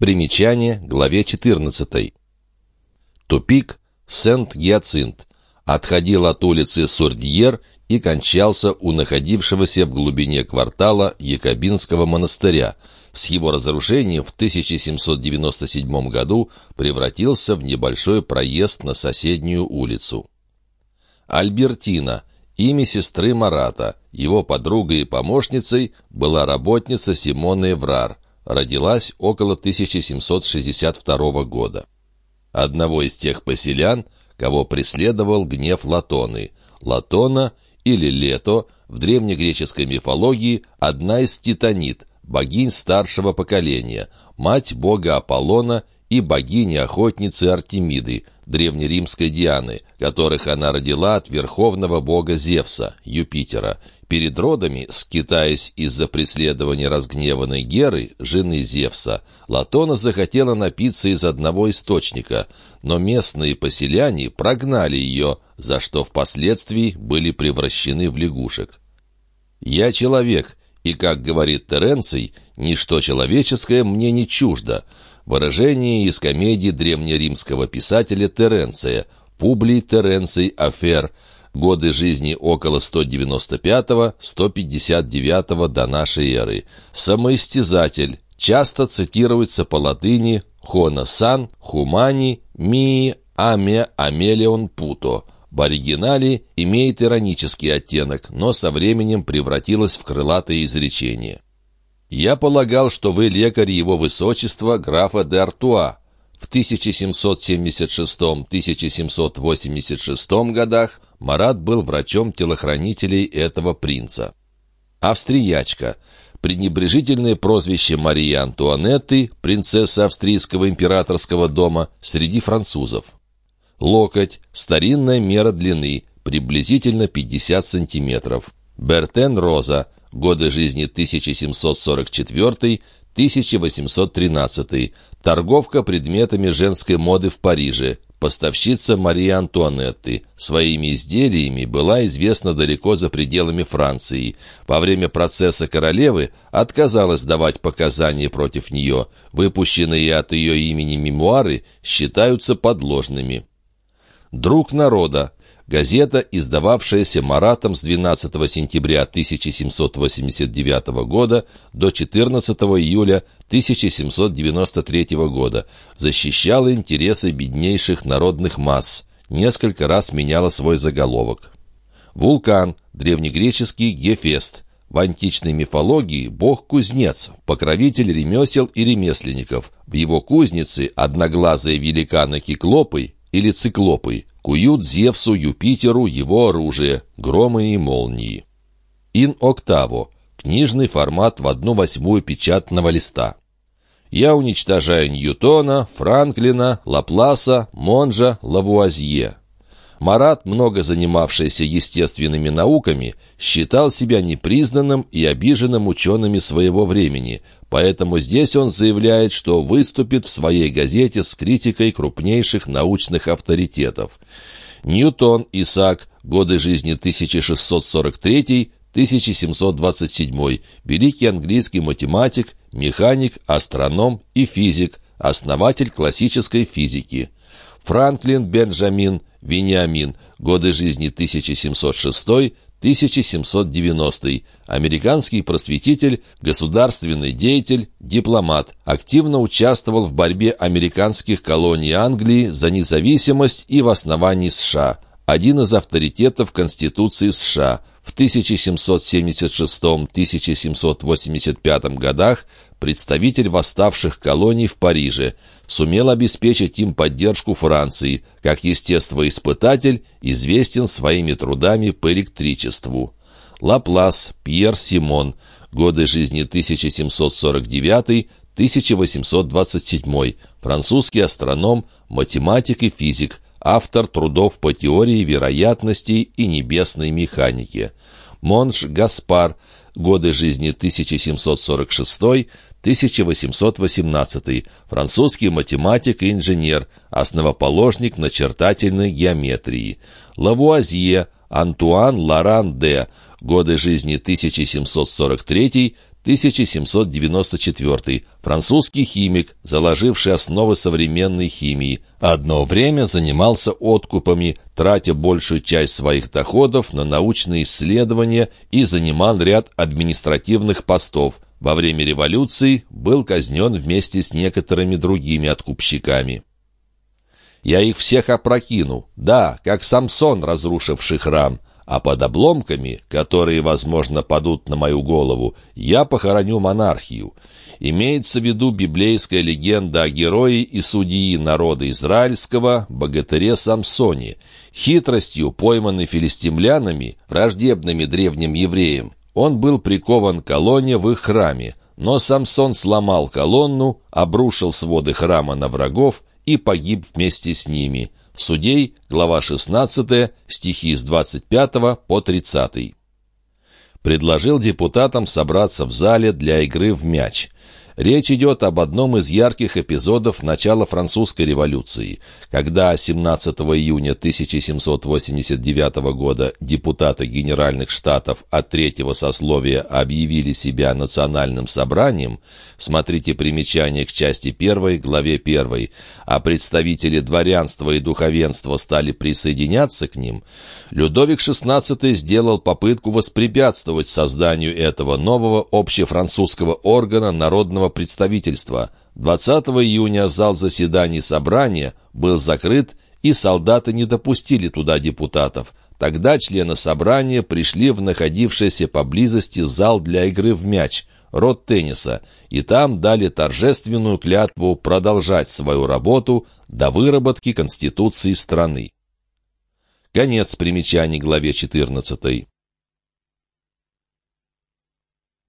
Примечание, главе 14. Тупик Сент-Гиацинт отходил от улицы Сурдьер и кончался у находившегося в глубине квартала Якобинского монастыря. С его разрушением в 1797 году превратился в небольшой проезд на соседнюю улицу. Альбертина, имя сестры Марата, его подругой и помощницей была работница Симона Эврар, родилась около 1762 года. Одного из тех поселян, кого преследовал гнев Латоны. Латона или Лето в древнегреческой мифологии одна из титанит, богинь старшего поколения, мать бога Аполлона и богини-охотницы Артемиды, древнеримской Дианы, которых она родила от верховного бога Зевса, Юпитера. Перед родами, скитаясь из-за преследования разгневанной Геры, жены Зевса, Латона захотела напиться из одного источника, но местные поселяне прогнали ее, за что впоследствии были превращены в лягушек. «Я человек», и, как говорит Теренций, «ничто человеческое мне не чуждо», выражение из комедии древнеримского писателя Теренция, Публий Теренций Афер, годы жизни около 195-159 до нашей эры. Самоистязатель, часто цитируется по латыни «Хона сан», «Хумани», «Мии», «Аме», «Амелион», «Путо». В оригинале имеет иронический оттенок, но со временем превратилось в крылатое изречение. «Я полагал, что вы лекарь его высочества графа де Артуа». В 1776-1786 годах Марат был врачом телохранителей этого принца. Австриячка. Пренебрежительное прозвище Марии Антуанетты, принцессы австрийского императорского дома, среди французов. Локоть – старинная мера длины, приблизительно 50 сантиметров. Бертен Роза, годы жизни 1744-1813, торговка предметами женской моды в Париже, поставщица Марии Антуанетты. Своими изделиями была известна далеко за пределами Франции. Во время процесса королевы отказалась давать показания против нее. Выпущенные от ее имени мемуары считаются подложными. «Друг народа» — газета, издававшаяся Маратом с 12 сентября 1789 года до 14 июля 1793 года, защищала интересы беднейших народных масс, несколько раз меняла свой заголовок. Вулкан, древнегреческий Гефест, в античной мифологии бог-кузнец, покровитель ремесел и ремесленников. В его кузнице одноглазые великаны Киклопы или циклопы, куют Зевсу, Юпитеру его оружие, громы и молнии. Ин октаво – книжный формат в одну восьмую печатного листа. Я уничтожаю Ньютона, Франклина, Лапласа, Монжа, Лавуазье. Марат, много занимавшийся естественными науками, считал себя непризнанным и обиженным учеными своего времени, поэтому здесь он заявляет, что выступит в своей газете с критикой крупнейших научных авторитетов. Ньютон, Исаак, годы жизни 1643 1727, великий английский математик, механик, астроном и физик, основатель классической физики. Франклин Бенджамин Вениамин, годы жизни 1706-1790, американский просветитель, государственный деятель, дипломат, активно участвовал в борьбе американских колоний Англии за независимость и в основании США, один из авторитетов Конституции США – в 1776-1785 годах представитель восставших колоний в Париже, сумел обеспечить им поддержку Франции, как естествоиспытатель известен своими трудами по электричеству. Лаплас, Пьер Симон, годы жизни 1749-1827, французский астроном, математик и физик, автор трудов по теории вероятностей и небесной механики. Монш Гаспар, годы жизни 1746 1818, французский математик и инженер, основоположник начертательной геометрии. Лавуазье, Антуан Лоран де, годы жизни 1743 1794, французский химик, заложивший основы современной химии. Одно время занимался откупами, тратя большую часть своих доходов на научные исследования и занимал ряд административных постов. Во время революции был казнен вместе с некоторыми другими откупщиками. Я их всех опрокину, да, как Самсон, разрушивший храм а под обломками, которые, возможно, падут на мою голову, я похороню монархию. Имеется в виду библейская легенда о герое и судьи народа израильского, богатыре Самсоне, хитростью пойманный филистимлянами, враждебными древним евреям. Он был прикован к колонне в их храме, но Самсон сломал колонну, обрушил своды храма на врагов и погиб вместе с ними – Судей, глава 16, стихи с 25 по 30. Предложил депутатам собраться в зале для игры в мяч. Речь идет об одном из ярких эпизодов начала французской революции, когда 17 июня 1789 года депутаты Генеральных Штатов от третьего сословия объявили себя национальным собранием, смотрите примечание к части 1, главе 1, а представители дворянства и духовенства стали присоединяться к ним, Людовик XVI сделал попытку воспрепятствовать созданию этого нового общефранцузского органа народного народного представительства. 20 июня зал заседаний собрания был закрыт, и солдаты не допустили туда депутатов. Тогда члены собрания пришли в находившийся поблизости зал для игры в мяч, род тенниса, и там дали торжественную клятву продолжать свою работу до выработки Конституции страны. Конец примечаний главе 14.